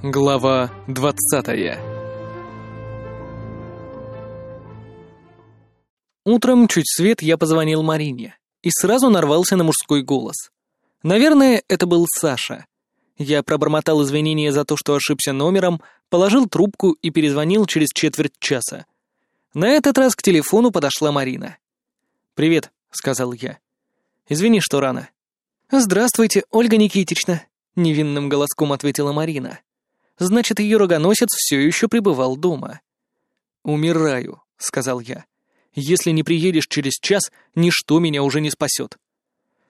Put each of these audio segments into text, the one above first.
Глава двадцатая Утром, чуть свет, я позвонил Марине и сразу нарвался на мужской голос. Наверное, это был Саша. Я пробормотал извинения за то, что ошибся номером, положил трубку и перезвонил через четверть часа. На этот раз к телефону подошла Марина. «Привет», — сказал я. «Извини, что рано». «Здравствуйте, Ольга Никитична», — невинным голоском ответила Марина значит, ее рогоносец все еще пребывал дома. «Умираю», — сказал я. «Если не приедешь через час, ничто меня уже не спасет».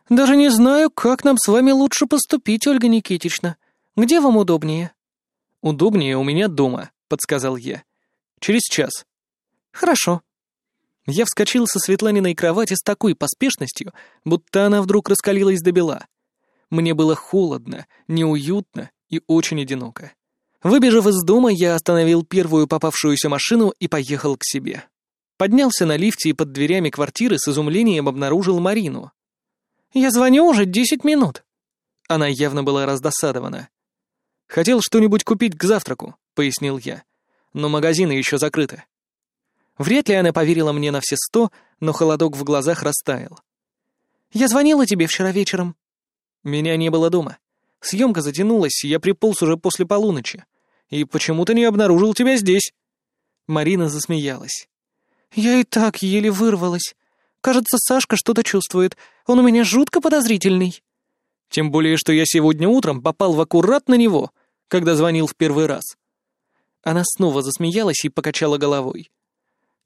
«Даже не знаю, как нам с вами лучше поступить, Ольга Никитична. Где вам удобнее?» «Удобнее у меня дома», — подсказал я. «Через час». «Хорошо». Я вскочил со Светланиной кровати с такой поспешностью, будто она вдруг раскалилась до бела. Мне было холодно, неуютно и очень одиноко. Выбежав из дома, я остановил первую попавшуюся машину и поехал к себе. Поднялся на лифте и под дверями квартиры с изумлением обнаружил Марину. «Я звоню уже десять минут». Она явно была раздосадована. «Хотел что-нибудь купить к завтраку», — пояснил я. «Но магазины еще закрыты». Вряд ли она поверила мне на все сто, но холодок в глазах растаял. «Я звонила тебе вчера вечером». Меня не было дома. Съемка затянулась, я приполз уже после полуночи. И почему-то не обнаружил тебя здесь». Марина засмеялась. «Я и так еле вырвалась. Кажется, Сашка что-то чувствует. Он у меня жутко подозрительный». Тем более, что я сегодня утром попал в аккурат на него, когда звонил в первый раз. Она снова засмеялась и покачала головой.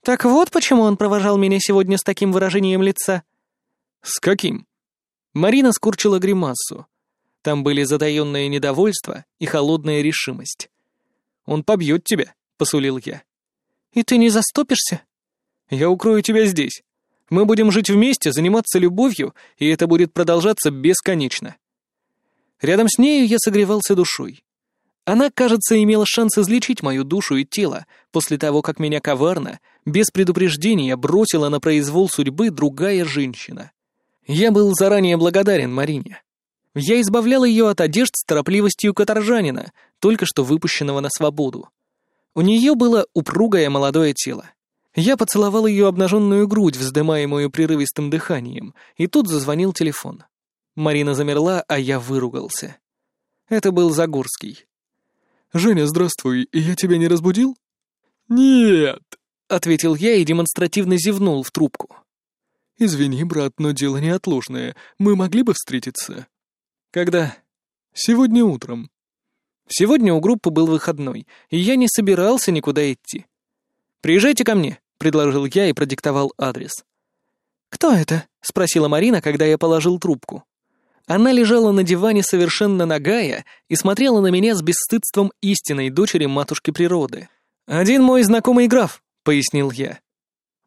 «Так вот почему он провожал меня сегодня с таким выражением лица». «С каким?» Марина скурчила гримасу. Там были затаённое недовольство и холодная решимость. «Он побьет тебя», — посулил я. «И ты не заступишься?» «Я укрою тебя здесь. Мы будем жить вместе, заниматься любовью, и это будет продолжаться бесконечно». Рядом с нею я согревался душой. Она, кажется, имела шанс излечить мою душу и тело после того, как меня коварно, без предупреждения, бросила на произвол судьбы другая женщина. Я был заранее благодарен Марине. Я избавлял ее от одежд с торопливостью каторжанина, только что выпущенного на свободу. У нее было упругое молодое тело. Я поцеловал ее обнаженную грудь, вздымаемую прерывистым дыханием, и тут зазвонил телефон. Марина замерла, а я выругался. Это был Загорский. «Женя, здравствуй, я тебя не разбудил?» «Нет», — ответил я и демонстративно зевнул в трубку. «Извини, брат, но дело неотложное. Мы могли бы встретиться?» «Когда?» «Сегодня утром». Сегодня у группы был выходной, и я не собирался никуда идти. «Приезжайте ко мне», — предложил я и продиктовал адрес. «Кто это?» — спросила Марина, когда я положил трубку. Она лежала на диване совершенно нагая и смотрела на меня с бесстыдством истинной дочери матушки природы. «Один мой знакомый граф», — пояснил я.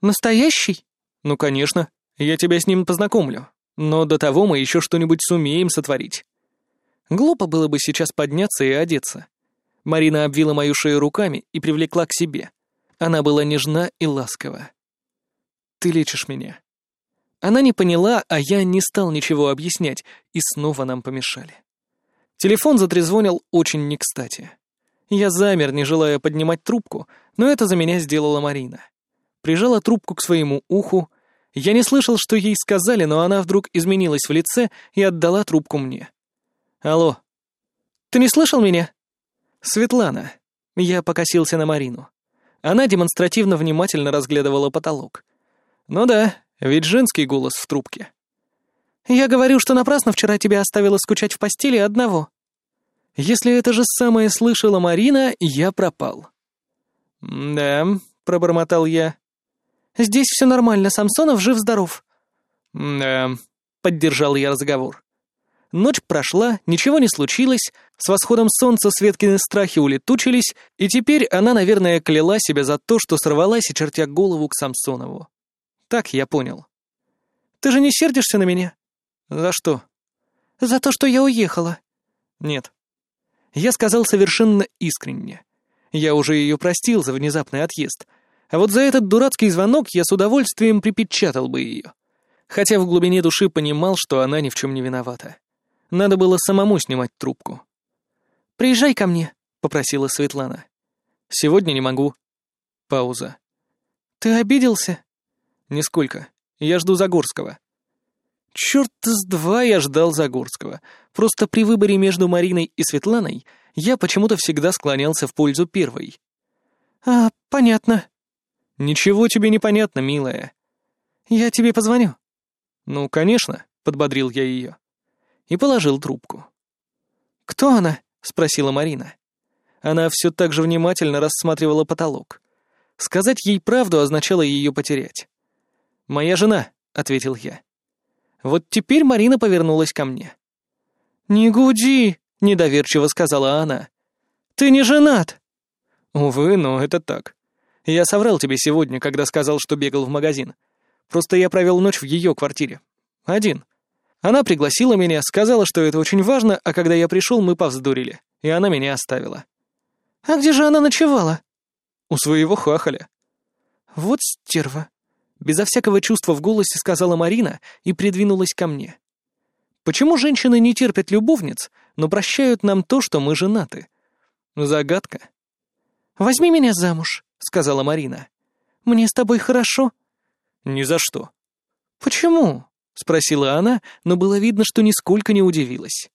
«Настоящий?» «Ну, конечно. Я тебя с ним познакомлю. Но до того мы еще что-нибудь сумеем сотворить. Глупо было бы сейчас подняться и одеться. Марина обвила мою шею руками и привлекла к себе. Она была нежна и ласкова. «Ты лечишь меня». Она не поняла, а я не стал ничего объяснять, и снова нам помешали. Телефон затрезвонил очень не кстати. Я замер, не желая поднимать трубку, но это за меня сделала Марина. Прижала трубку к своему уху, я не слышал, что ей сказали, но она вдруг изменилась в лице и отдала трубку мне. «Алло. Ты не слышал меня?» «Светлана». Я покосился на Марину. Она демонстративно внимательно разглядывала потолок. «Ну да, ведь женский голос в трубке». «Я говорю, что напрасно вчера тебя оставила скучать в постели одного». «Если это же самое слышала Марина, я пропал». «Да», — пробормотал я. Здесь все нормально, Самсонов жив-здоров». «Да», — поддержал я разговор. Ночь прошла, ничего не случилось, с восходом солнца Светкины страхи улетучились, и теперь она, наверное, кляла себя за то, что сорвалась и чертя голову к Самсонову. Так я понял. «Ты же не сердишься на меня?» «За что?» «За то, что я уехала». «Нет». Я сказал совершенно искренне. Я уже ее простил за внезапный отъезд, а вот за этот дурацкий звонок я с удовольствием припечатал бы ее. Хотя в глубине души понимал, что она ни в чем не виновата. Надо было самому снимать трубку. «Приезжай ко мне», — попросила Светлана. «Сегодня не могу». Пауза. «Ты обиделся?» «Нисколько. Я жду Загорского». Черт с два я ждал Загорского. Просто при выборе между Мариной и Светланой я почему-то всегда склонялся в пользу первой. «А, понятно». «Ничего тебе не понятно, милая». «Я тебе позвоню». «Ну, конечно», — подбодрил я ее. И положил трубку. «Кто она?» — спросила Марина. Она все так же внимательно рассматривала потолок. Сказать ей правду означало ее потерять. «Моя жена», — ответил я. Вот теперь Марина повернулась ко мне. «Не гуди», — недоверчиво сказала она. «Ты не женат!» «Увы, но это так. Я соврал тебе сегодня, когда сказал, что бегал в магазин. Просто я провел ночь в ее квартире. Один. Она пригласила меня, сказала, что это очень важно, а когда я пришел, мы повздорили, и она меня оставила». «А где же она ночевала?» «У своего хахаля». «Вот стерва», Безо всякого чувства в голосе сказала Марина и придвинулась ко мне. Почему женщины не терпят любовниц, но прощают нам то, что мы женаты? Загадка. «Возьми меня замуж», — сказала Марина. «Мне с тобой хорошо?» «Ни за что». «Почему?» — спросила она, но было видно, что нисколько не удивилась.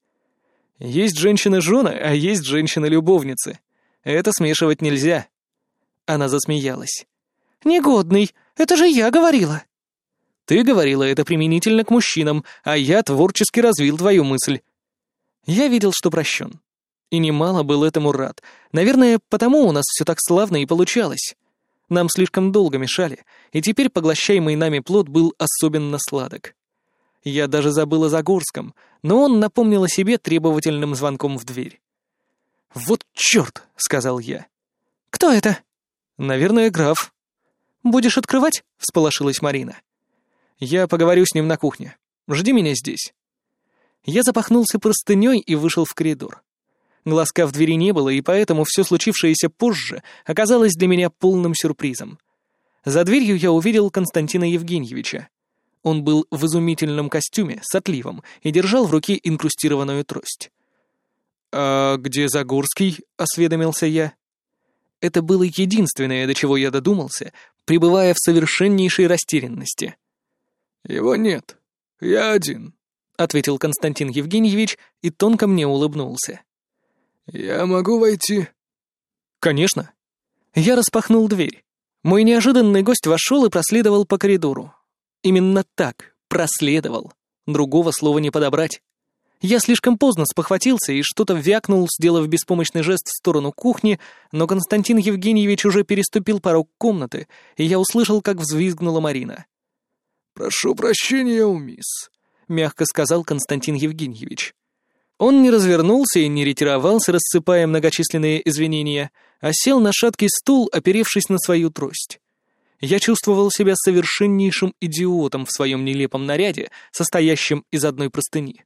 «Есть женщины-жены, а есть женщины-любовницы. Это смешивать нельзя». Она засмеялась. «Негодный, это же я говорила!» «Ты говорила это применительно к мужчинам, а я творчески развил твою мысль». Я видел, что прощен. И немало был этому рад. Наверное, потому у нас все так славно и получалось. Нам слишком долго мешали, и теперь поглощаемый нами плод был особенно сладок. Я даже забыл о Загорском, но он напомнил о себе требовательным звонком в дверь. «Вот черт!» — сказал я. «Кто это?» «Наверное, граф». «Будешь открывать?» — всполошилась Марина. «Я поговорю с ним на кухне. Жди меня здесь». Я запахнулся простыней и вышел в коридор. Глазка в двери не было, и поэтому все случившееся позже оказалось для меня полным сюрпризом. За дверью я увидел Константина Евгеньевича. Он был в изумительном костюме с отливом и держал в руке инкрустированную трость. «А где Загорский?» — осведомился я. Это было единственное, до чего я додумался, пребывая в совершеннейшей растерянности. «Его нет. Я один», — ответил Константин Евгеньевич и тонко мне улыбнулся. «Я могу войти?» «Конечно». Я распахнул дверь. Мой неожиданный гость вошел и проследовал по коридору. Именно так, проследовал. Другого слова не подобрать. Я слишком поздно спохватился и что-то вякнул, сделав беспомощный жест в сторону кухни, но Константин Евгеньевич уже переступил порог комнаты, и я услышал, как взвизгнула Марина. «Прошу прощения, мисс», — мягко сказал Константин Евгеньевич. Он не развернулся и не ретировался, рассыпая многочисленные извинения, а сел на шаткий стул, оперевшись на свою трость. Я чувствовал себя совершеннейшим идиотом в своем нелепом наряде, состоящем из одной простыни.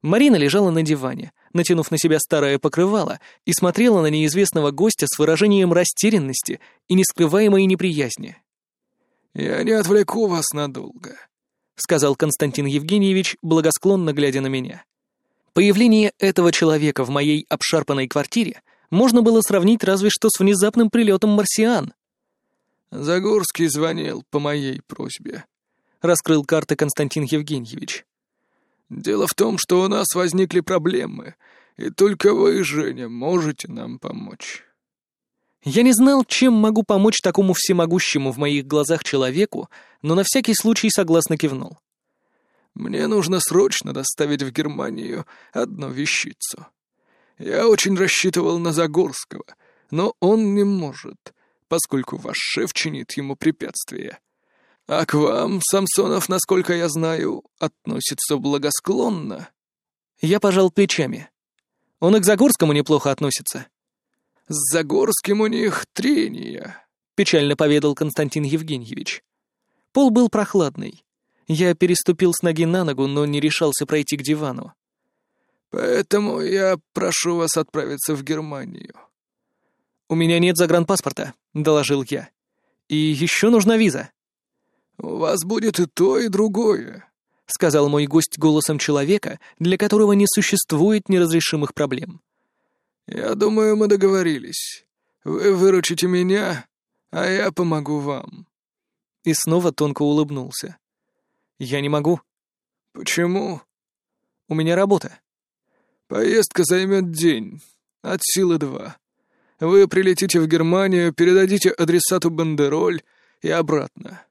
Марина лежала на диване, натянув на себя старое покрывало, и смотрела на неизвестного гостя с выражением растерянности и нескрываемой неприязни. «Я не отвлеку вас надолго», — сказал Константин Евгеньевич, благосклонно глядя на меня. Появление этого человека в моей обшарпанной квартире можно было сравнить разве что с внезапным прилетом марсиан. «Загорский звонил по моей просьбе», — раскрыл карты Константин Евгеньевич. Дело в том, что у нас возникли проблемы, и только вы, Женя, можете нам помочь». Я не знал, чем могу помочь такому всемогущему в моих глазах человеку, но на всякий случай согласно кивнул. «Мне нужно срочно доставить в Германию одну вещицу. Я очень рассчитывал на Загорского, но он не может, поскольку ваш шеф чинит ему препятствия. А к вам, Самсонов, насколько я знаю, относится благосклонно. Я пожал плечами. Он и к Загорскому неплохо относится. С Загорским у них трения, печально поведал Константин Евгеньевич. Пол был прохладный. Я переступил с ноги на ногу, но не решался пройти к дивану. Поэтому я прошу вас отправиться в Германию. У меня нет загранпаспорта, доложил я. И еще нужна виза. «У вас будет и то, и другое», — сказал мой гость голосом человека, для которого не существует неразрешимых проблем. «Я думаю, мы договорились. Вы выручите меня, а я помогу вам». И снова тонко улыбнулся. «Я не могу». «Почему?» «У меня работа». «Поездка займет день, от силы два. Вы прилетите в Германию, передадите адресату бандероль и обратно».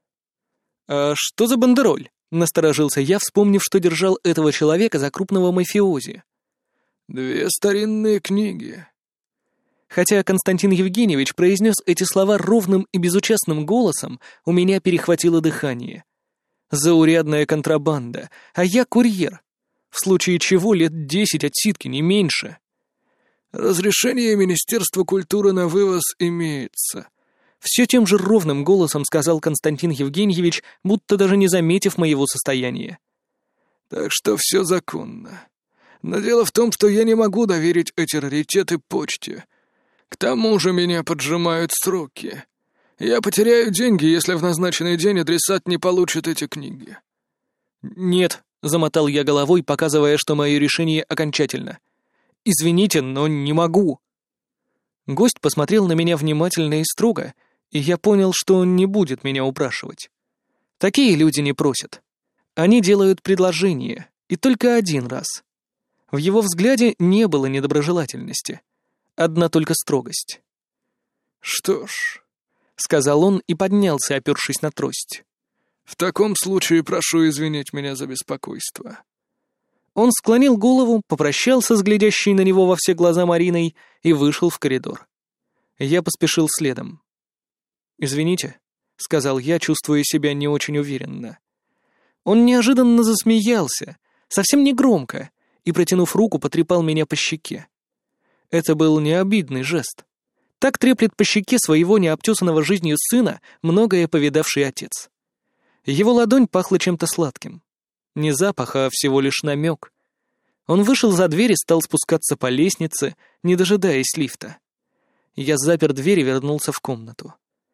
«А что за бандероль?» — насторожился я, вспомнив, что держал этого человека за крупного мафиози. «Две старинные книги». Хотя Константин Евгеньевич произнес эти слова ровным и безучастным голосом, у меня перехватило дыхание. Заурядная контрабанда, а я курьер. В случае чего лет десять отсидки, не меньше. «Разрешение Министерства культуры на вывоз имеется», все тем же ровным голосом сказал Константин Евгеньевич, будто даже не заметив моего состояния. «Так что все законно. Но дело в том, что я не могу доверить эти раритеты почте. К тому же меня поджимают сроки. Я потеряю деньги, если в назначенный день адресат не получит эти книги». «Нет», — замотал я головой, показывая, что мое решение окончательно. «Извините, но не могу». Гость посмотрел на меня внимательно и строго, и я понял, что он не будет меня упрашивать. Такие люди не просят. Они делают предложение, и только один раз. В его взгляде не было недоброжелательности. Одна только строгость. «Что ж», — сказал он и поднялся, опершись на трость. «В таком случае прошу извинить меня за беспокойство». Он склонил голову, попрощался с глядящей на него во все глаза Мариной и вышел в коридор. Я поспешил следом. «Извините», — сказал я, чувствуя себя не очень уверенно. Он неожиданно засмеялся, совсем не громко, и, протянув руку, потрепал меня по щеке. Это был необидный жест. Так треплет по щеке своего необтесанного жизнью сына многое повидавший отец. Его ладонь пахла чем-то сладким. Не запах, а всего лишь намек. Он вышел за дверь и стал спускаться по лестнице, не дожидаясь лифта. Я запер дверь и вернулся в комнату.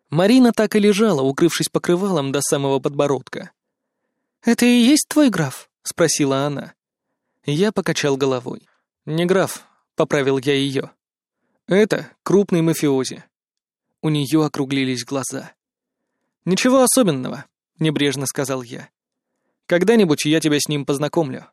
Марина так и лежала, укрывшись покрывалом до самого подбородка. «Это и есть твой граф?» — спросила она. Я покачал головой. «Не граф», — поправил я ее. «Это крупный мафиози». У нее округлились глаза. «Ничего особенного», — небрежно сказал я. «Когда-нибудь я тебя с ним познакомлю».